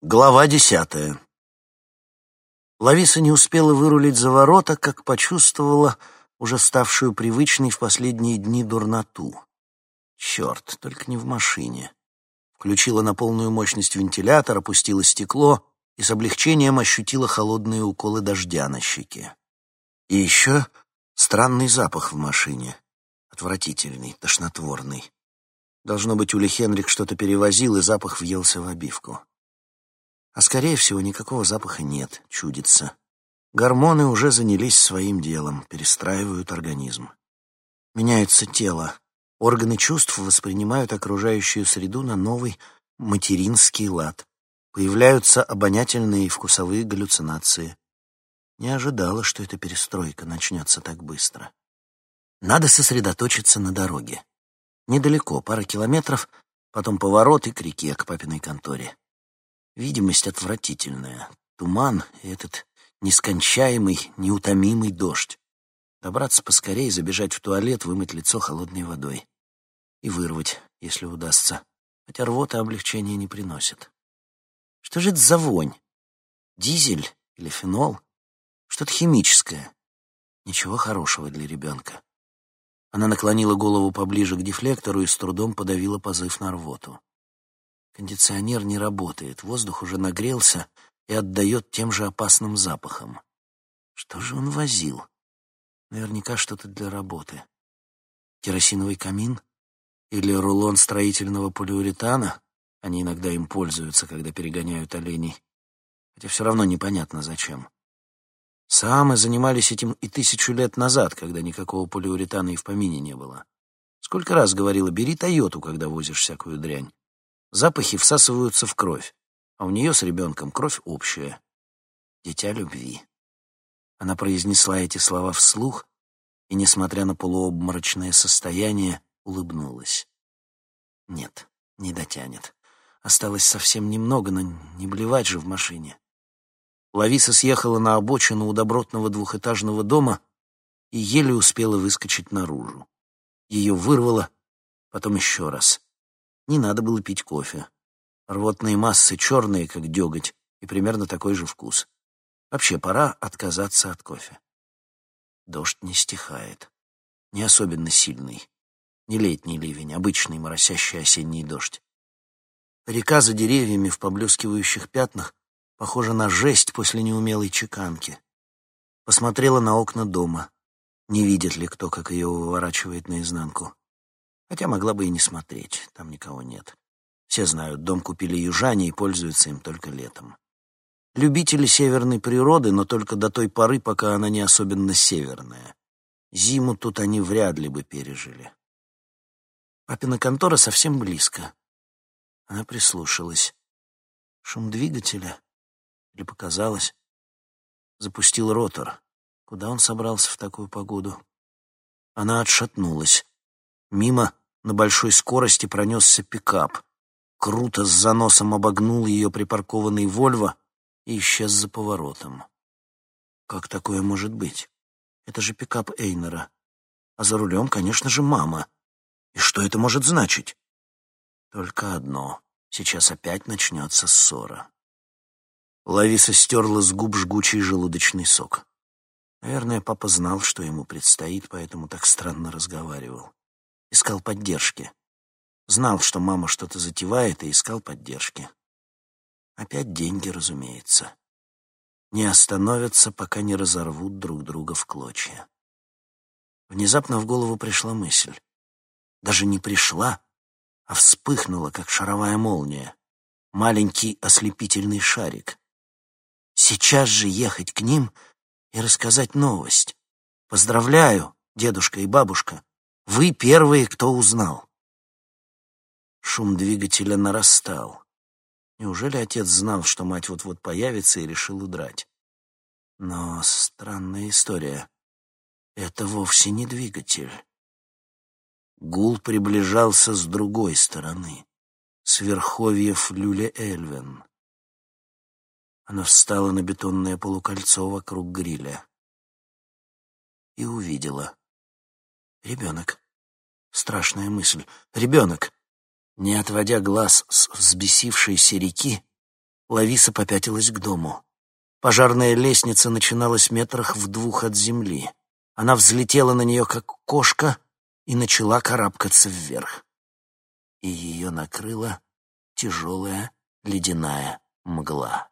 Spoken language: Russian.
Глава десятая. Лависа не успела вырулить за ворота, как почувствовала уже ставшую привычной в последние дни дурноту. Черт, только не в машине. Включила на полную мощность вентилятор, опустила стекло и с облегчением ощутила холодные уколы дождя на щеке. И еще странный запах в машине. Отвратительный, тошнотворный. Должно быть, Ули Хенрик что-то перевозил, и запах въелся в обивку. А скорее всего, никакого запаха нет, чудится. Гормоны уже занялись своим делом, перестраивают организм. Меняется тело. Органы чувств воспринимают окружающую среду на новый материнский лад. Появляются обонятельные и вкусовые галлюцинации. Не ожидала, что эта перестройка начнется так быстро. Надо сосредоточиться на дороге. Недалеко, пара километров, потом поворот и к реке, к папиной конторе. Видимость отвратительная. Туман и этот нескончаемый, неутомимый дождь. Добраться поскорее, забежать в туалет, вымыть лицо холодной водой. И вырвать, если удастся. Хотя рвота облегчения не приносит. Что же это за вонь? Дизель или фенол? Что-то химическое. Ничего хорошего для ребенка. Она наклонила голову поближе к дефлектору и с трудом подавила позыв на рвоту. Кондиционер не работает, воздух уже нагрелся и отдает тем же опасным запахом. Что же он возил? Наверняка что-то для работы. Керосиновый камин? Или рулон строительного полиуретана? Они иногда им пользуются, когда перегоняют оленей. Хотя все равно непонятно зачем. Самы занимались этим и тысячу лет назад, когда никакого полиуретана и в помине не было. Сколько раз говорила, бери Тойоту, когда возишь всякую дрянь. Запахи всасываются в кровь, а у нее с ребенком кровь общая. Дитя любви. Она произнесла эти слова вслух и, несмотря на полуобморочное состояние, улыбнулась. Нет, не дотянет. Осталось совсем немного, но не блевать же в машине. Лависа съехала на обочину у добротного двухэтажного дома и еле успела выскочить наружу. Ее вырвало, потом еще раз. Не надо было пить кофе. Рвотные массы черные, как деготь, и примерно такой же вкус. Вообще, пора отказаться от кофе. Дождь не стихает. Не особенно сильный. Не летний ливень, обычный моросящий осенний дождь. Река за деревьями в поблескивающих пятнах похожа на жесть после неумелой чеканки. Посмотрела на окна дома. Не видит ли кто, как ее выворачивает наизнанку. Хотя могла бы и не смотреть, там никого нет. Все знают, дом купили южане и пользуются им только летом. Любители северной природы, но только до той поры, пока она не особенно северная. Зиму тут они вряд ли бы пережили. Папина контора совсем близко. Она прислушалась. Шум двигателя? Или показалось? Запустил ротор. Куда он собрался в такую погоду? Она отшатнулась. Мимо на большой скорости пронесся пикап. Круто с заносом обогнул ее припаркованный «Вольво» и исчез за поворотом. Как такое может быть? Это же пикап Эйнера. А за рулем, конечно же, мама. И что это может значить? Только одно. Сейчас опять начнется ссора. Лависа стерла с губ жгучий желудочный сок. Наверное, папа знал, что ему предстоит, поэтому так странно разговаривал. Искал поддержки. Знал, что мама что-то затевает, и искал поддержки. Опять деньги, разумеется. Не остановятся, пока не разорвут друг друга в клочья. Внезапно в голову пришла мысль. Даже не пришла, а вспыхнула, как шаровая молния. Маленький ослепительный шарик. Сейчас же ехать к ним и рассказать новость. Поздравляю, дедушка и бабушка. Вы первые, кто узнал. Шум двигателя нарастал. Неужели отец знал, что мать вот-вот появится и решил удрать? Но странная история. Это вовсе не двигатель. Гул приближался с другой стороны, с верховьев Люле-Эльвен. Она встала на бетонное полукольцо вокруг гриля и увидела. Ребенок. Страшная мысль. Ребенок. Не отводя глаз с взбесившейся реки, Лависа попятилась к дому. Пожарная лестница начиналась метрах в двух от земли. Она взлетела на нее, как кошка, и начала карабкаться вверх. И ее накрыла тяжелая ледяная мгла.